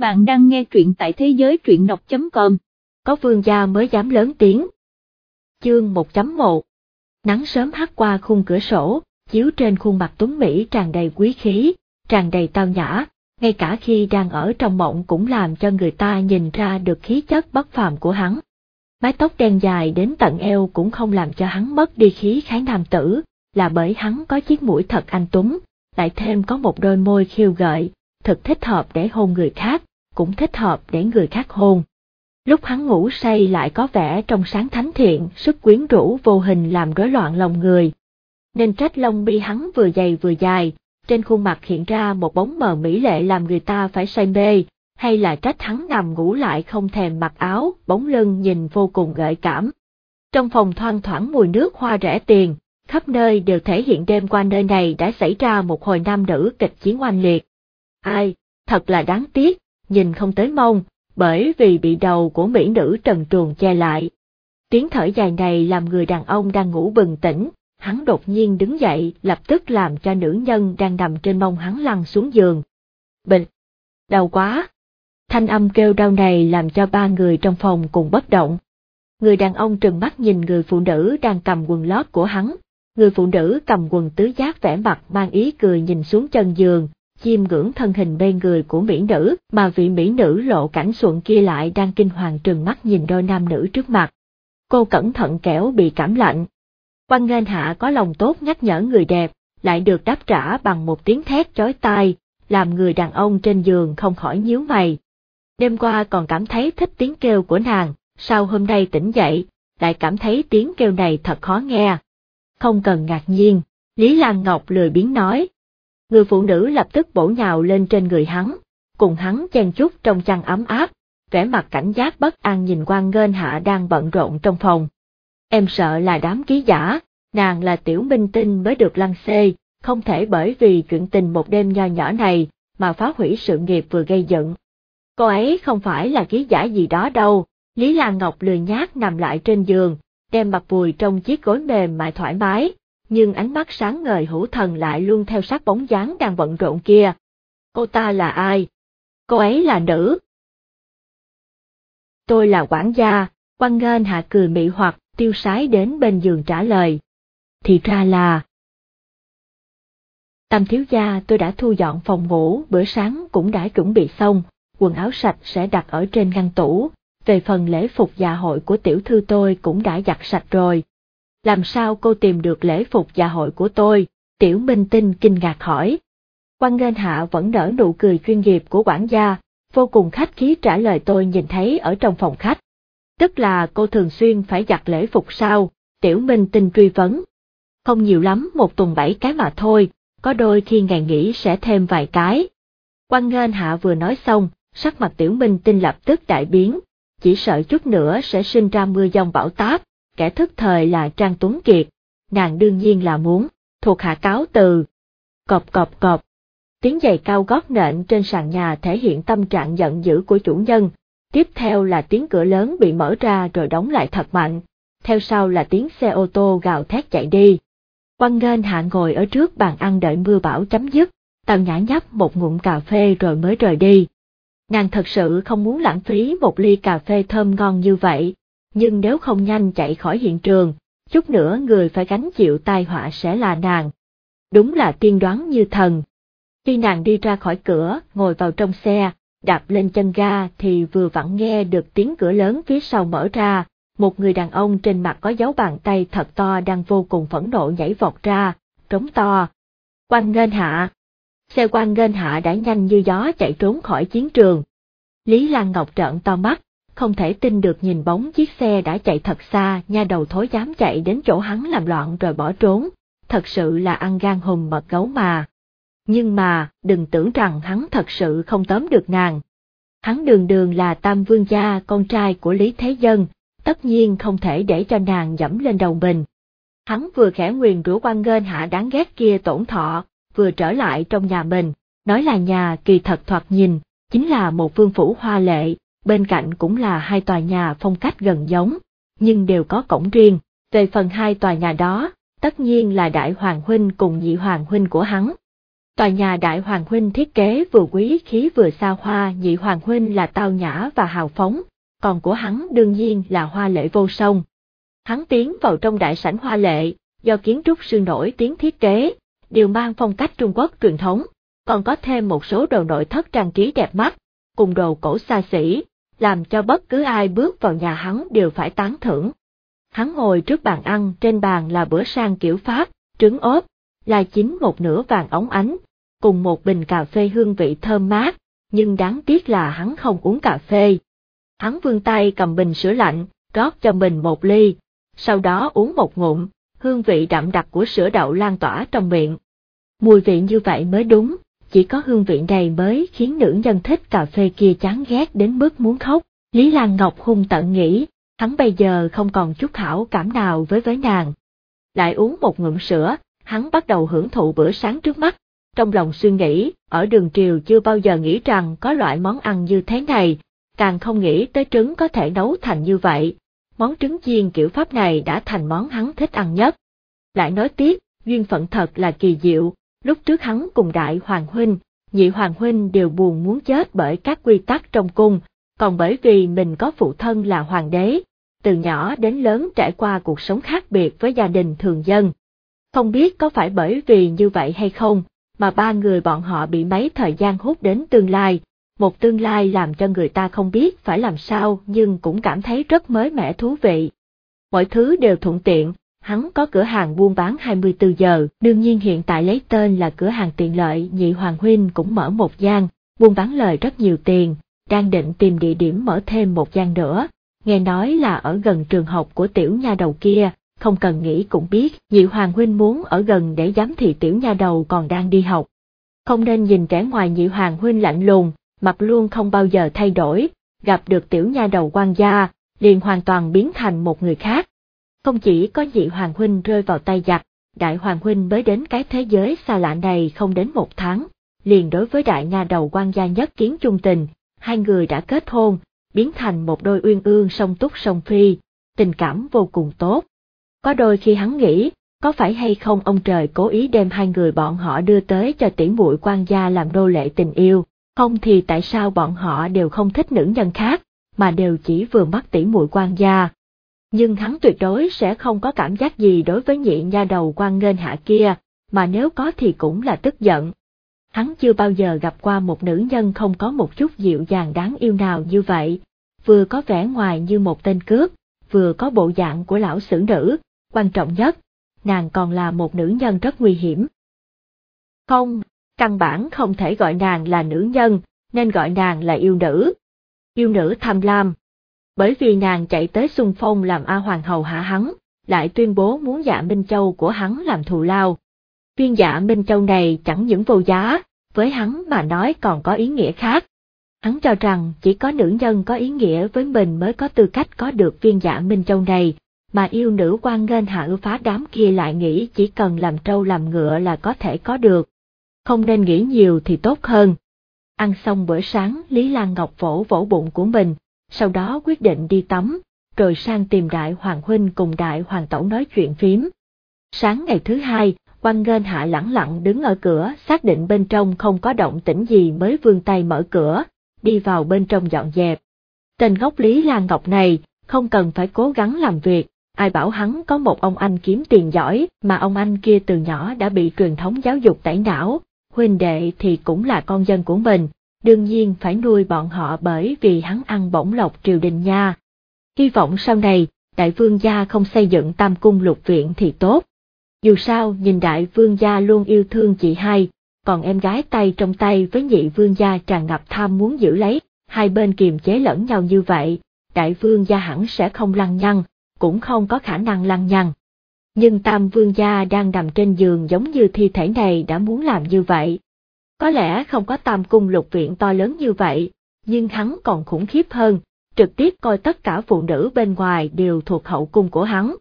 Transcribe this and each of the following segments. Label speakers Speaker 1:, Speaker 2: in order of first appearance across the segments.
Speaker 1: Bạn đang nghe truyện tại thế giới truyện đọc.com.
Speaker 2: Có vương gia mới dám lớn tiếng. Chương 1.1 Nắng sớm hắt qua khung cửa sổ, chiếu trên khuôn mặt tuấn Mỹ tràn đầy quý khí, tràn đầy tao nhã, ngay cả khi đang ở trong mộng cũng làm cho người ta nhìn ra được khí chất bất phàm của hắn. Mái tóc đen dài đến tận eo cũng không làm cho hắn mất đi khí khái nam tử, là bởi hắn có chiếc mũi thật anh tuấn, lại thêm có một đôi môi khiêu gợi, thật thích hợp để hôn người khác, cũng thích hợp để người khác hôn. Lúc hắn ngủ say lại có vẻ trong sáng thánh thiện, sức quyến rũ vô hình làm rối loạn lòng người. Nên trách lông bi hắn vừa dày vừa dài, trên khuôn mặt hiện ra một bóng mờ mỹ lệ làm người ta phải say mê, hay là trách hắn nằm ngủ lại không thèm mặc áo, bóng lưng nhìn vô cùng gợi cảm. Trong phòng thoang thoảng mùi nước hoa rẻ tiền, khắp nơi đều thể hiện đêm qua nơi này đã xảy ra một hồi nam nữ kịch chiến oanh liệt. Ai, thật là đáng tiếc, nhìn không tới mông, bởi vì bị đầu của mỹ nữ trần truồng che lại. Tiếng thở dài này làm người đàn ông đang ngủ bừng tỉnh, hắn đột nhiên đứng dậy lập tức làm cho nữ nhân đang nằm trên mông hắn lăn xuống giường. Bịch! Đau quá! Thanh âm kêu đau này làm cho ba người trong phòng cùng bất động. Người đàn ông trừng mắt nhìn người phụ nữ đang cầm quần lót của hắn, người phụ nữ cầm quần tứ giác vẻ mặt mang ý cười nhìn xuống chân giường, chiêm ngưỡng thân hình bên người của mỹ nữ, mà vị mỹ nữ lộ cảnh xuận kia lại đang kinh hoàng trừng mắt nhìn đôi nam nữ trước mặt. Cô cẩn thận kẻo bị cảm lạnh. Quan nghênh hạ có lòng tốt nhắc nhở người đẹp, lại được đáp trả bằng một tiếng thét chói tai, làm người đàn ông trên giường không khỏi nhíu mày. Đêm qua còn cảm thấy thích tiếng kêu của nàng, sau hôm nay tỉnh dậy, lại cảm thấy tiếng kêu này thật khó nghe. Không cần ngạc nhiên, Lý Lan Ngọc lười biến nói, người phụ nữ lập tức bổ nhào lên trên người hắn, cùng hắn chen chút trong chăn ấm áp, vẻ mặt cảnh giác bất an nhìn quan ngên hạ đang bận rộn trong phòng. Em sợ là đám ký giả, nàng là tiểu minh tinh mới được lăng xê, không thể bởi vì chuyện tình một đêm nho nhỏ này mà phá hủy sự nghiệp vừa gây dựng. Cô ấy không phải là ký giả gì đó đâu, Lý Lan Ngọc lười nhát nằm lại trên giường, đem mặt vùi trong chiếc gối mềm mại thoải mái, nhưng ánh mắt sáng ngời hữu thần lại luôn theo sát bóng dáng đang bận rộn kia. Cô ta là ai? Cô ấy là nữ. Tôi là quản gia, quan nghênh hạ cười mị hoặc tiêu sái đến bên giường trả lời. Thì ra là... Tam thiếu gia tôi đã thu dọn phòng ngủ, bữa sáng cũng đã chuẩn bị xong, quần áo sạch sẽ đặt ở trên ngăn tủ, về phần lễ phục dạ hội của tiểu thư tôi cũng đã giặt sạch rồi, làm sao cô tìm được lễ phục dạ hội của tôi, tiểu minh tinh kinh ngạc hỏi. Quan nghênh hạ vẫn nở nụ cười chuyên nghiệp của quản gia, vô cùng khách khí trả lời tôi nhìn thấy ở trong phòng khách. Tức là cô thường xuyên phải giặt lễ phục sao, tiểu minh tinh truy vấn. Không nhiều lắm một tuần bảy cái mà thôi, có đôi khi ngày nghỉ sẽ thêm vài cái. Quan nghênh hạ vừa nói xong, sắc mặt tiểu minh tinh lập tức đại biến, chỉ sợ chút nữa sẽ sinh ra mưa dông bão táp, kẻ thức thời là Trang Tuấn Kiệt, nàng đương nhiên là muốn, thuộc hạ cáo từ. Cọp cọp cọp, tiếng giày cao gót nện trên sàn nhà thể hiện tâm trạng giận dữ của chủ nhân, tiếp theo là tiếng cửa lớn bị mở ra rồi đóng lại thật mạnh, theo sau là tiếng xe ô tô gào thét chạy đi. Quan nghênh hạ ngồi ở trước bàn ăn đợi mưa bão chấm dứt, tần nhã nhấp một ngụm cà phê rồi mới rời đi. Nàng thật sự không muốn lãng phí một ly cà phê thơm ngon như vậy, nhưng nếu không nhanh chạy khỏi hiện trường, chút nữa người phải gánh chịu tai họa sẽ là nàng. Đúng là tiên đoán như thần. Khi nàng đi ra khỏi cửa, ngồi vào trong xe, đạp lên chân ga thì vừa vặn nghe được tiếng cửa lớn phía sau mở ra, một người đàn ông trên mặt có dấu bàn tay thật to đang vô cùng phẫn nộ nhảy vọt ra, trống to. Quan Ngân hạ. Xe quan Ngân hạ đã nhanh như gió chạy trốn khỏi chiến trường. Lý Lan Ngọc trợn to mắt, không thể tin được nhìn bóng chiếc xe đã chạy thật xa, nha đầu thối dám chạy đến chỗ hắn làm loạn rồi bỏ trốn, thật sự là ăn gan hùm mật gấu mà. Nhưng mà, đừng tưởng rằng hắn thật sự không tóm được nàng. Hắn đường đường là tam vương gia con trai của Lý Thế Dân, tất nhiên không thể để cho nàng dẫm lên đầu mình. Hắn vừa khẽ nguyền rủa quan ngên hạ đáng ghét kia tổn thọ, vừa trở lại trong nhà mình, nói là nhà kỳ thật thoạt nhìn, chính là một vương phủ hoa lệ, bên cạnh cũng là hai tòa nhà phong cách gần giống, nhưng đều có cổng riêng, về phần hai tòa nhà đó, tất nhiên là đại hoàng huynh cùng nhị hoàng huynh của hắn. Tòa nhà đại hoàng huynh thiết kế vừa quý khí vừa xa hoa, nhị hoàng huynh là tao nhã và hào phóng, còn của hắn đương nhiên là hoa lệ vô song. Hắn tiến vào trong đại sảnh hoa lệ, do kiến trúc sư nổi tiếng thiết kế, đều mang phong cách Trung Quốc truyền thống, còn có thêm một số đồ nội thất trang trí đẹp mắt, cùng đồ cổ xa xỉ, làm cho bất cứ ai bước vào nhà hắn đều phải tán thưởng. Hắn ngồi trước bàn ăn, trên bàn là bữa sang kiểu Pháp, trứng ốp, là chín một nửa vàng óng ánh, cùng một bình cà phê hương vị thơm mát, nhưng đáng tiếc là hắn không uống cà phê. Hắn vươn tay cầm bình sữa lạnh, rót cho mình một ly, sau đó uống một ngụm, hương vị đậm đặc của sữa đậu lan tỏa trong miệng. Mùi vị như vậy mới đúng, chỉ có hương vị này mới khiến nữ nhân thích cà phê kia chán ghét đến mức muốn khóc. Lý Lan Ngọc hung tận nghĩ, hắn bây giờ không còn chút hảo cảm nào với với nàng. Lại uống một ngụm sữa, hắn bắt đầu hưởng thụ bữa sáng trước mắt, trong lòng suy nghĩ, ở đường triều chưa bao giờ nghĩ rằng có loại món ăn như thế này, càng không nghĩ tới trứng có thể nấu thành như vậy. Món trứng chiên kiểu Pháp này đã thành món hắn thích ăn nhất. Lại nói tiếp, duyên phận thật là kỳ diệu, lúc trước hắn cùng đại hoàng huynh, nhị hoàng huynh đều buồn muốn chết bởi các quy tắc trong cung, còn bởi vì mình có phụ thân là hoàng đế, từ nhỏ đến lớn trải qua cuộc sống khác biệt với gia đình thường dân. Không biết có phải bởi vì như vậy hay không, mà ba người bọn họ bị mấy thời gian hút đến tương lai, một tương lai làm cho người ta không biết phải làm sao nhưng cũng cảm thấy rất mới mẻ thú vị. Mọi thứ đều thuận tiện, hắn có cửa hàng buôn bán 24 giờ, đương nhiên hiện tại lấy tên là cửa hàng tiện lợi, nhị hoàng huynh cũng mở một gian, buôn bán lời rất nhiều tiền, đang định tìm địa điểm mở thêm một gian nữa, nghe nói là ở gần trường học của tiểu nha đầu kia, không cần nghĩ cũng biết, nhị hoàng huynh muốn ở gần để giám thị tiểu nha đầu còn đang đi học. Không nên nhìn trẻ ngoài nhị hoàng huynh lạnh lùng, mặt luôn không bao giờ thay đổi, gặp được tiểu nha đầu quan gia, liền hoàn toàn biến thành một người khác. Không chỉ có nhị hoàng huynh rơi vào tay giặc, đại hoàng huynh mới đến cái thế giới xa lạ này không đến một tháng, liền đối với đại nha đầu quan gia nhất kiến chung tình, hai người đã kết hôn, biến thành một đôi uyên ương song túc song phi, tình cảm vô cùng tốt. Có đôi khi hắn nghĩ, có phải hay không ông trời cố ý đem hai người bọn họ đưa tới cho tỷ muội quan gia làm đô lệ tình yêu, không thì tại sao bọn họ đều không thích nữ nhân khác, mà đều chỉ vừa mắt tỷ muội quan gia. Nhưng hắn tuyệt đối sẽ không có cảm giác gì đối với nhị nha đầu quan nghênh hạ kia, mà nếu có thì cũng là tức giận. Hắn chưa bao giờ gặp qua một nữ nhân không có một chút dịu dàng đáng yêu nào như vậy, vừa có vẻ ngoài như một tên cướp, vừa có bộ dạng của lão sử nữ, quan trọng nhất, nàng còn là một nữ nhân rất nguy hiểm. Không, căn bản không thể gọi nàng là nữ nhân, nên gọi nàng là yêu nữ. Yêu nữ tham lam. Bởi vì nàng chạy tới xung phong làm A Hoàng hầu hạ hắn, lại tuyên bố muốn dạ Minh Châu của hắn làm thù lao. Viên dạ Minh Châu này chẳng những vô giá, với hắn mà nói còn có ý nghĩa khác. Hắn cho rằng chỉ có nữ nhân có ý nghĩa với mình mới có tư cách có được viên dạ Minh Châu này, mà yêu nữ quan nghênh hạ ưu phá đám kia lại nghĩ chỉ cần làm trâu làm ngựa là có thể có được. Không nên nghĩ nhiều thì tốt hơn. Ăn xong bữa sáng Lý Lan Ngọc vỗ vỗ bụng của mình, sau đó quyết định đi tắm, rồi sang tìm đại hoàng huynh cùng đại hoàng tẩu nói chuyện phím. Sáng ngày thứ hai, quan nghênh hạ lẳng lặng đứng ở cửa xác định bên trong không có động tĩnh gì mới vươn tay mở cửa, đi vào bên trong dọn dẹp. Tên gốc Lý Lan Ngọc này, không cần phải cố gắng làm việc, ai bảo hắn có một ông anh kiếm tiền giỏi, mà ông anh kia từ nhỏ đã bị truyền thống giáo dục tẩy não, huynh đệ thì cũng là con dân của mình, đương nhiên phải nuôi bọn họ bởi vì hắn ăn bổng lộc triều đình nha. Hy vọng sau này, đại vương gia không xây dựng tam cung lục viện thì tốt. Dù sao, nhìn đại vương gia luôn yêu thương chị hai, còn em gái tay trong tay với nhị vương gia tràn ngập tham muốn giữ lấy, hai bên kiềm chế lẫn nhau như vậy, đại vương gia hẳn sẽ không lăng nhăng, cũng không có khả năng lăng nhăng. Nhưng tam vương gia đang nằm trên giường giống như thi thể này đã muốn làm như vậy. Có lẽ không có tam cung lục viện to lớn như vậy, nhưng hắn còn khủng khiếp hơn, trực tiếp coi tất cả phụ nữ bên ngoài đều thuộc hậu cung của hắn.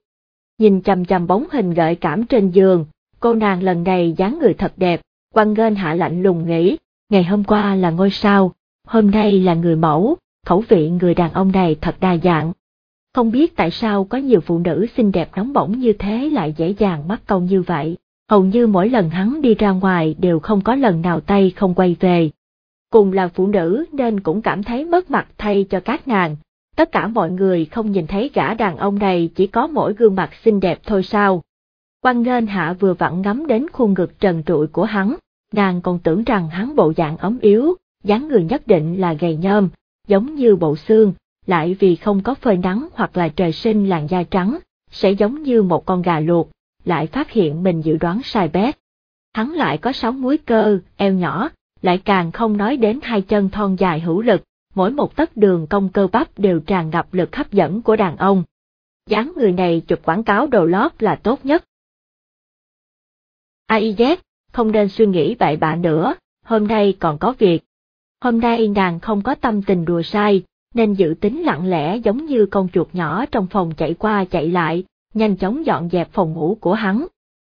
Speaker 2: Nhìn chằm chằm bóng hình gợi cảm trên giường, cô nàng lần này dáng người thật đẹp, quan ngên hạ lạnh lùng nghĩ, ngày hôm qua là ngôi sao, hôm nay là người mẫu, khẩu vị người đàn ông này thật đa dạng. Không biết tại sao có nhiều phụ nữ xinh đẹp nóng bỏng như thế lại dễ dàng mắc câu như vậy. Hầu như mỗi lần hắn đi ra ngoài đều không có lần nào tay không quay về. Cùng là phụ nữ nên cũng cảm thấy mất mặt thay cho các nàng, tất cả mọi người không nhìn thấy gã đàn ông này chỉ có mỗi gương mặt xinh đẹp thôi sao. Quan Ngên hạ vừa vặn ngắm đến khuôn ngực trần trụi của hắn, nàng còn tưởng rằng hắn bộ dạng ấm yếu, dáng người nhất định là gầy nhôm, giống như bộ xương, lại vì không có phơi nắng hoặc là trời sinh làn da trắng, sẽ giống như một con gà luộc, lại phát hiện mình dự đoán sai bét. Hắn lại có sáu múi cơ, eo nhỏ, lại càng không nói đến hai chân thon dài hữu lực, mỗi một tấc đường cong cơ bắp đều tràn ngập lực hấp dẫn của đàn ông. dáng người này chụp quảng cáo đồ lót là tốt nhất. AIZ, không nên suy nghĩ bậy bạ nữa, hôm nay còn có việc. Hôm nay nàng không có tâm tình đùa sai, nên dự tính lặng lẽ giống như con chuột nhỏ trong phòng chạy qua chạy lại, nhanh chóng dọn dẹp phòng ngủ của hắn.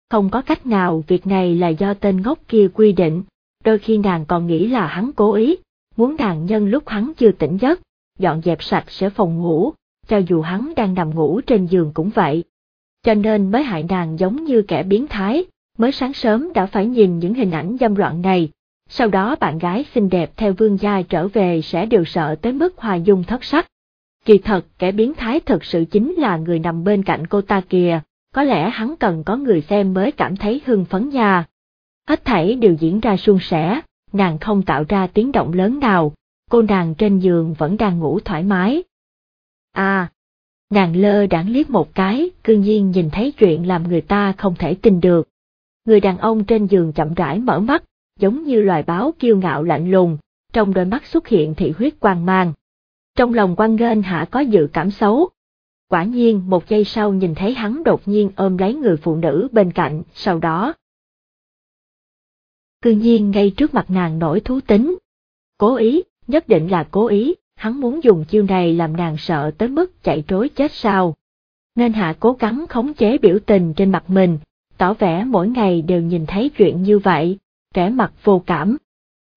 Speaker 2: Không có cách nào việc này là do tên ngốc kia quy định, đôi khi nàng còn nghĩ là hắn cố ý, muốn nàng nhân lúc hắn chưa tỉnh giấc, dọn dẹp sạch sẽ phòng ngủ, cho dù hắn đang nằm ngủ trên giường cũng vậy. Cho nên mới hại nàng giống như kẻ biến thái, mới sáng sớm đã phải nhìn những hình ảnh dâm loạn này, sau đó bạn gái xinh đẹp theo vương gia trở về sẽ đều sợ tới mức hòa dung thất sắc. Kỳ thật kẻ biến thái thực sự chính là người nằm bên cạnh cô ta kìa, có lẽ hắn cần có người xem mới cảm thấy hưng phấn nha. Hết thảy đều diễn ra suôn sẻ, nàng không tạo ra tiếng động lớn nào, cô nàng trên giường vẫn đang ngủ thoải mái. À, nàng lơ đãng liếc một cái, cương nhiên nhìn thấy chuyện làm người ta không thể tin được. Người đàn ông trên giường chậm rãi mở mắt, giống như loài báo kiêu ngạo lạnh lùng, trong đôi mắt xuất hiện thị huyết quang mang. Trong lòng quan ghen hạ có dự cảm xấu. Quả nhiên một giây sau nhìn thấy hắn đột nhiên ôm lấy người phụ nữ bên cạnh, sau đó. Cư nhiên ngay trước mặt nàng nổi thú tính. Cố ý, nhất định là cố ý, hắn muốn dùng chiêu này làm nàng sợ tới mức chạy trối chết sao. Nên hạ cố gắng khống chế biểu tình trên mặt mình, tỏ vẻ mỗi ngày đều nhìn thấy chuyện như vậy, vẻ mặt vô cảm.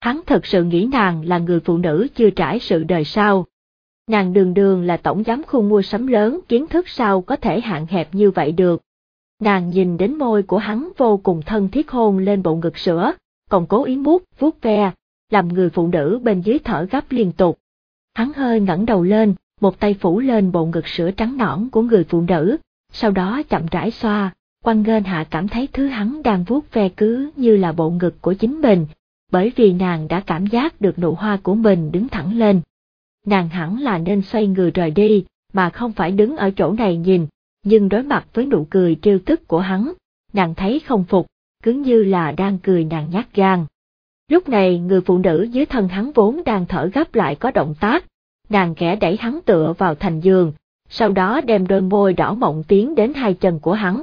Speaker 2: Hắn thật sự nghĩ nàng là người phụ nữ chưa trải sự đời sau. Nàng đường đường là tổng giám khu mua sắm lớn kiến thức sao có thể hạn hẹp như vậy được. Nàng nhìn đến môi của hắn vô cùng thân thiết hôn lên bộ ngực sữa, còn cố ý mút, vuốt ve, làm người phụ nữ bên dưới thở gấp liên tục. Hắn hơi ngẩng đầu lên, một tay phủ lên bộ ngực sữa trắng nõn của người phụ nữ, sau đó chậm rãi xoa, quan ngên hạ cảm thấy thứ hắn đang vuốt ve cứ như là bộ ngực của chính mình, bởi vì nàng đã cảm giác được nụ hoa của mình đứng thẳng lên. Nàng hẳn là nên xoay người rời đi, mà không phải đứng ở chỗ này nhìn, nhưng đối mặt với nụ cười trêu tức của hắn, nàng thấy không phục, cứ như là đang cười nàng nhát gan. Lúc này người phụ nữ dưới thân hắn vốn đang thở gấp lại có động tác, nàng kẻ đẩy hắn tựa vào thành giường, sau đó đem đôi môi đỏ mộng tiến đến hai chân của hắn.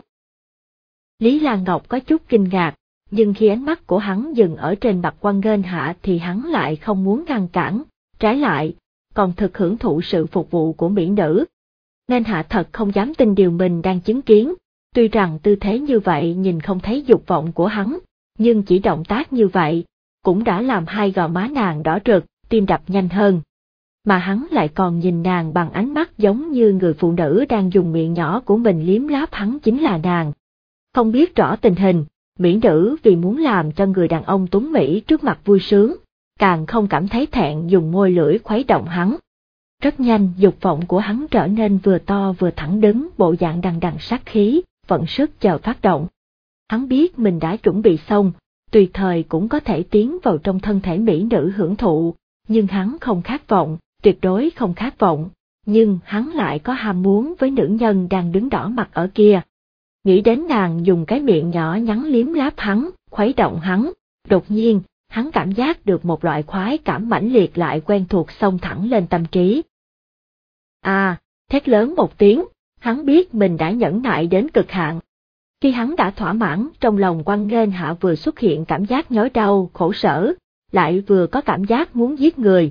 Speaker 2: Lý Lan Ngọc có chút kinh ngạc, nhưng khi ánh mắt của hắn dừng ở trên mặt quan ngên hạ thì hắn lại không muốn ngăn cản, trái lại, còn thực hưởng thụ sự phục vụ của mỹ nữ. Nên hạ thật không dám tin điều mình đang chứng kiến, tuy rằng tư thế như vậy nhìn không thấy dục vọng của hắn, nhưng chỉ động tác như vậy, cũng đã làm hai gò má nàng đỏ rực, tim đập nhanh hơn. Mà hắn lại còn nhìn nàng bằng ánh mắt giống như người phụ nữ đang dùng miệng nhỏ của mình liếm láp hắn chính là nàng, không biết rõ tình hình, mỹ nữ vì muốn làm cho người đàn ông tuấn Mỹ trước mặt vui sướng, càng không cảm thấy thẹn dùng môi lưỡi khuấy động hắn. Rất nhanh dục vọng của hắn trở nên vừa to vừa thẳng đứng bộ dạng đằng đằng sát khí, vận sức chờ phát động. Hắn biết mình đã chuẩn bị xong, tùy thời cũng có thể tiến vào trong thân thể mỹ nữ hưởng thụ, nhưng hắn không khát vọng, tuyệt đối không khát vọng, nhưng hắn lại có ham muốn với nữ nhân đang đứng đỏ mặt ở kia, nghĩ đến nàng dùng cái miệng nhỏ nhắn liếm láp hắn, khuấy động hắn, đột nhiên, hắn cảm giác được một loại khoái cảm mãnh liệt lại quen thuộc xông thẳng lên tâm trí. À, thét lớn một tiếng, hắn biết mình đã nhẫn nại đến cực hạn. Khi hắn đã thỏa mãn, trong lòng quan nghênh hạ vừa xuất hiện cảm giác nhói đau, khổ sở, lại vừa có cảm giác muốn giết người.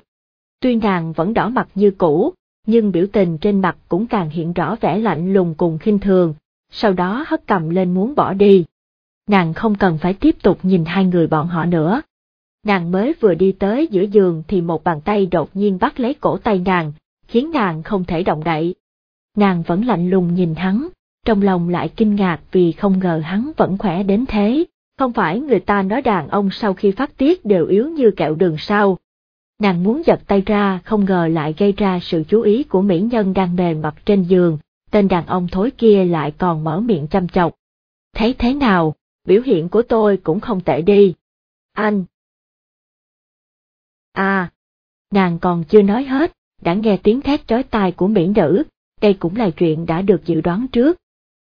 Speaker 2: Tuy nàng vẫn đỏ mặt như cũ, nhưng biểu tình trên mặt cũng càng hiện rõ vẻ lạnh lùng cùng khinh thường, sau đó hất cầm lên muốn bỏ đi. Nàng không cần phải tiếp tục nhìn hai người bọn họ nữa. Nàng mới vừa đi tới giữa giường thì một bàn tay đột nhiên bắt lấy cổ tay nàng, khiến nàng không thể động đậy. Nàng vẫn lạnh lùng nhìn hắn, trong lòng lại kinh ngạc vì không ngờ hắn vẫn khỏe đến thế, không phải người ta nói đàn ông sau khi phát tiết đều yếu như kẹo đường sao. Nàng muốn giật tay ra không ngờ lại gây ra sự chú ý của mỹ nhân đang mềm mặt trên giường, tên đàn ông thối kia lại còn mở miệng chăm chọc. Thấy thế nào, biểu hiện của tôi cũng không tệ đi. Anh! À! Nàng còn chưa nói hết, đã nghe tiếng thét chói tai của mỹ nữ, đây cũng là chuyện đã được dự đoán trước.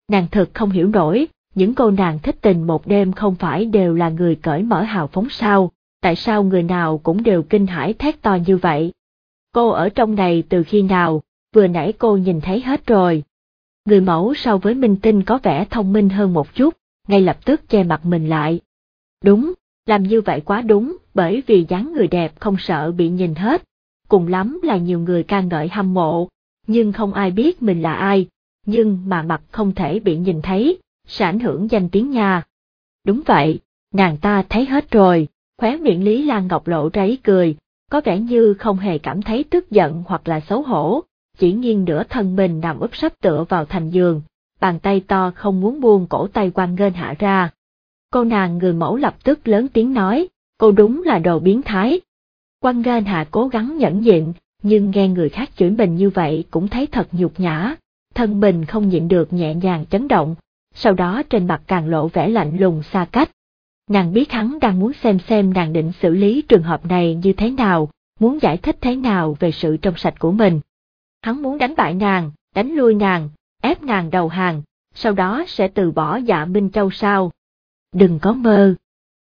Speaker 2: Nàng thật không hiểu nổi, những cô nàng thích tình một đêm không phải đều là người cởi mở hào phóng sao, tại sao người nào cũng đều kinh hãi thét to như vậy? Cô ở trong này từ khi nào, vừa nãy cô nhìn thấy hết rồi. Người mẫu so với minh tinh có vẻ thông minh hơn một chút, ngay lập tức che mặt mình lại. Đúng, làm như vậy quá đúng, bởi vì dáng người đẹp không sợ bị nhìn hết, cùng lắm là nhiều người ca ngợi hâm mộ, nhưng không ai biết mình là ai, nhưng mà mặt không thể bị nhìn thấy, sẽ ảnh hưởng danh tiếng nha. Đúng vậy, nàng ta thấy hết rồi, khóe miệng Lý Lan Ngọc lộ ra ý cười, có vẻ như không hề cảm thấy tức giận hoặc là xấu hổ, chỉ nghiêng nửa thân mình nằm úp sắp tựa vào thành giường, bàn tay to không muốn buông cổ tay quan ngên hạ ra. Cô nàng người mẫu lập tức lớn tiếng nói, cô đúng là đồ biến thái. Quan Gan hạ cố gắng nhẫn nhịn, nhưng nghe người khác chửi mình như vậy cũng thấy thật nhục nhã, thân mình không nhịn được nhẹ nhàng chấn động, sau đó trên mặt càng lộ vẻ lạnh lùng xa cách. Nàng biết hắn đang muốn xem xem nàng định xử lý trường hợp này như thế nào, muốn giải thích thế nào về sự trong sạch của mình. Hắn muốn đánh bại nàng, đánh lui nàng, ép nàng đầu hàng, sau đó sẽ từ bỏ dạ Minh Châu sao. Đừng có mơ.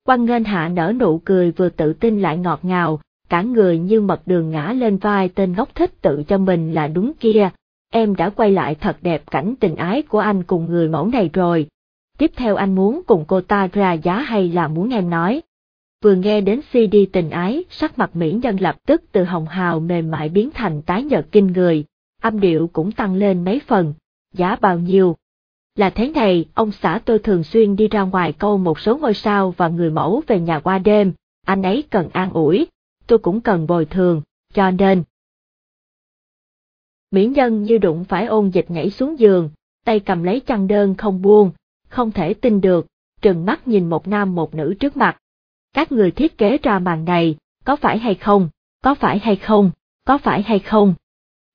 Speaker 2: Quan Ngân hạ nở nụ cười vừa tự tin lại ngọt ngào, cả người như mật đường ngã lên vai tên ngốc thích tự cho mình là đúng kia, em đã quay lại thật đẹp cảnh tình ái của anh cùng người mẫu này rồi. Tiếp theo anh muốn cùng cô ta ra giá hay là muốn em nói? Vừa nghe đến CD tình ái, sắc mặt mỹ nhân lập tức từ hồng hào mềm mại biến thành tái nhợt kinh người, âm điệu cũng tăng lên mấy phần, giá bao nhiêu? Là thế này, ông xã tôi thường xuyên đi ra ngoài câu một số ngôi sao và người mẫu về nhà qua đêm, anh ấy cần an ủi, tôi cũng cần bồi thường, cho nên. Mỹ nhân như đụng phải ôn dịch nhảy xuống giường, tay cầm lấy chăn đơn không buông, không thể tin được, trừng mắt nhìn một nam một nữ trước mặt. Các người thiết kế ra màn này, có phải hay không, có phải hay không, có phải hay không?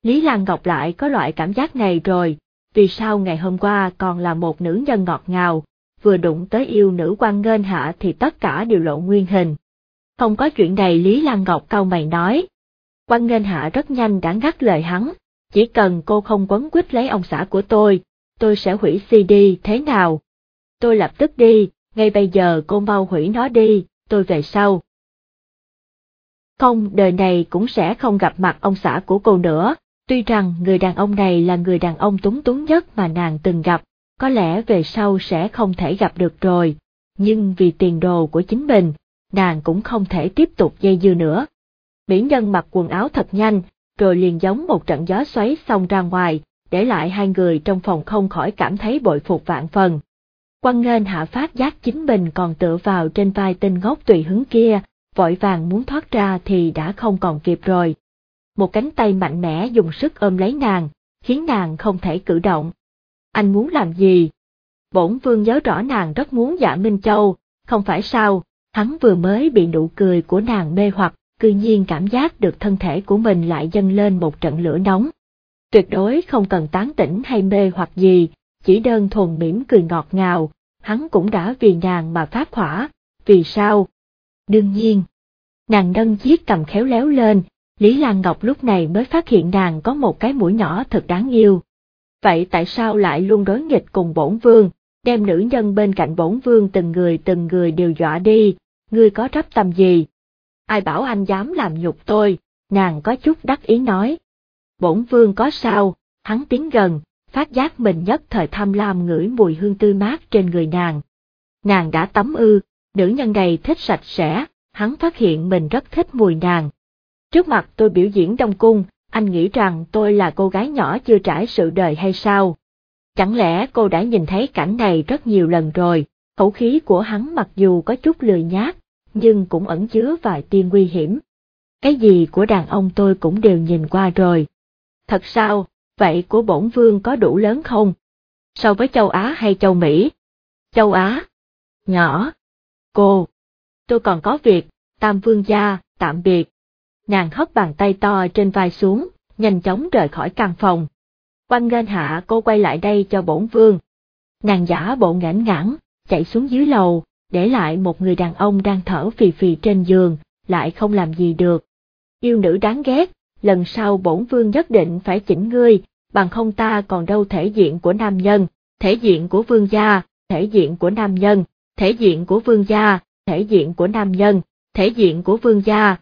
Speaker 2: Lý Lan Ngọc lại có loại cảm giác này rồi, vì sao ngày hôm qua còn là một nữ nhân ngọt ngào, vừa đụng tới yêu nữ quan nghênh hạ thì tất cả đều lộ nguyên hình. Không có chuyện này Lý Lan Ngọc cau mày nói. Quan nghênh hạ rất nhanh đã ngắt lời hắn, chỉ cần cô không quấn quýt lấy ông xã của tôi, tôi sẽ hủy CD thế nào? Tôi lập tức đi, ngay bây giờ cô mau hủy nó đi, tôi về sau. Không, đời này cũng sẽ không gặp mặt ông xã của cô nữa, tuy rằng người đàn ông này là người đàn ông túng túng nhất mà nàng từng gặp, có lẽ về sau sẽ không thể gặp được rồi, nhưng vì tiền đồ của chính mình, nàng cũng không thể tiếp tục dây dưa nữa. Mỹ nhân mặc quần áo thật nhanh, rồi liền giống một trận gió xoáy xong ra ngoài, để lại hai người trong phòng không khỏi cảm thấy bội phục vạn phần. Quan nghênh hạ phát giác chính mình còn tựa vào trên vai tên ngốc tùy hứng kia, vội vàng muốn thoát ra thì đã không còn kịp rồi. Một cánh tay mạnh mẽ dùng sức ôm lấy nàng, khiến nàng không thể cử động. Anh muốn làm gì? Bổn vương nhớ rõ nàng rất muốn dạ Minh Châu, không phải sao, hắn vừa mới bị nụ cười của nàng mê hoặc, cư nhiên cảm giác được thân thể của mình lại dâng lên một trận lửa nóng. Tuyệt đối không cần tán tỉnh hay mê hoặc gì, chỉ đơn thuần mỉm cười ngọt ngào, hắn cũng đã vì nàng mà phát hỏa, vì sao? Đương nhiên, nàng nâng chiếc cầm khéo léo lên, Lý Lan Ngọc lúc này mới phát hiện nàng có một cái mũi nhỏ thật đáng yêu. Vậy tại sao lại luôn đối nghịch cùng bổn vương, đem nữ nhân bên cạnh bổn vương từng người từng người đều dọa đi, ngươi có rắp tâm gì? Ai bảo anh dám làm nhục tôi, nàng có chút đắc ý nói. Bổn vương có sao, hắn tiến gần, phát giác mình nhất thời tham lam ngửi mùi hương tươi mát trên người nàng. Nàng đã tắm ư, nữ nhân này thích sạch sẽ, hắn phát hiện mình rất thích mùi nàng. Trước mặt tôi biểu diễn đông cung, anh nghĩ rằng tôi là cô gái nhỏ chưa trải sự đời hay sao? Chẳng lẽ cô đã nhìn thấy cảnh này rất nhiều lần rồi, khẩu khí của hắn mặc dù có chút lười nhát, nhưng cũng ẩn chứa vài tia nguy hiểm. Cái gì của đàn ông tôi cũng đều nhìn qua rồi. Thật sao, vậy của bổn vương có đủ lớn không? so với châu Á hay châu Mỹ? Châu Á. Nhỏ. Cô. Tôi còn có việc, Tam Vương gia, tạm biệt. Nàng hất bàn tay to trên vai xuống, nhanh chóng rời khỏi căn phòng. Quanh ngân hạ cô quay lại đây cho bổn vương. Nàng giả bộ ngãn ngãn, chạy xuống dưới lầu, để lại một người đàn ông đang thở phì phì trên giường, lại không làm gì được. Yêu nữ đáng ghét, lần sau bổn vương nhất định phải chỉnh ngươi, bằng không ta còn đâu thể diện của nam nhân, thể diện của vương gia, thể diện của nam nhân, thể diện của vương gia, thể diện của nam nhân, thể diện của vương gia,